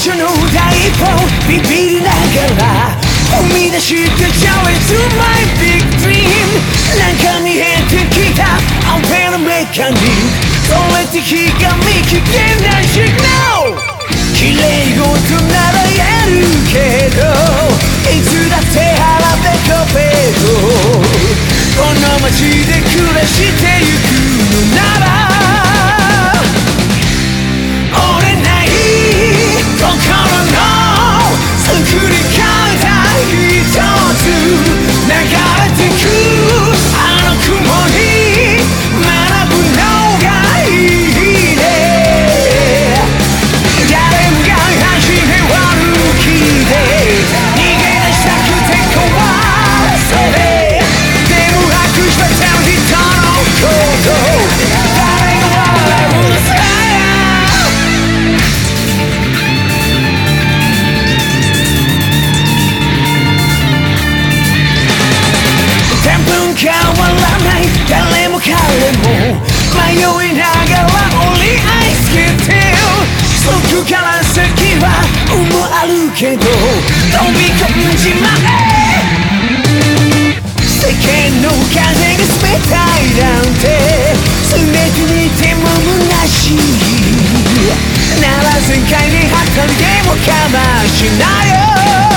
初の歌一本ビビりながら踏み出して Challenge to my big dream なんか見えてきた。アンペのメカニックそれってひがみ危険ないシグナル綺麗事なら言えるけどいつだって腹ペコペコ。この街で暮らして変わらない誰も彼も迷いながら折り合いつけてそこから先は運もあるけど飛び込んじまえ世間の風が冷たいなんて全てにても虚しいなら全開で。旗で。もかましない